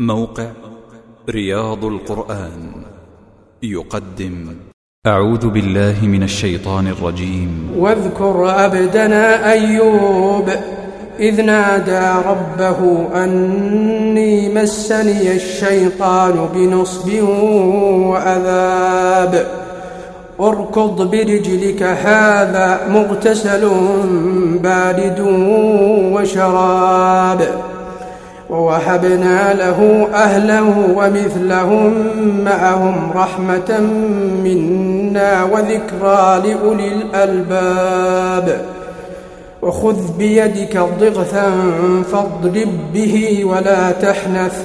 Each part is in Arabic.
موقع رياض القرآن يقدم. أعوذ بالله من الشيطان الرجيم. واذكر عبدنا أيوب إذ نادى ربه أني مسني الشيطان بنصب وأذاب. اركض برجلك هذا مغتسل بارد وشراب. ووهبنا له أهلا ومثلهم معهم رحمة منا وذكرى لأولي الألباب. وخذ بيدك ضغثا فاضرب به ولا تحنث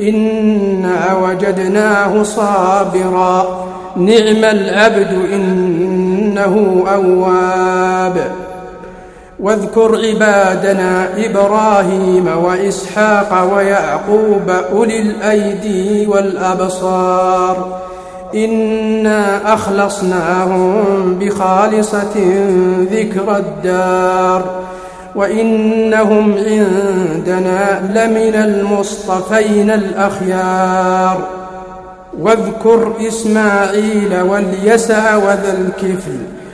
إنا وجدناه صابرا. نعم العبد إنه أواب. واذكر عبادنا إبراهيم وإسحاق ويعقوب أولي الأيدي والأبصار. إنا أخلصناهم بخالصة ذكر الدار. وإنهم عندنا لمن المصطفين الأخيار. واذكر إسماعيل واليسع وذا الكفل.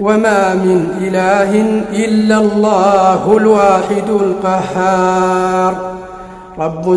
وما من إله إلا الله الواحد القهار رب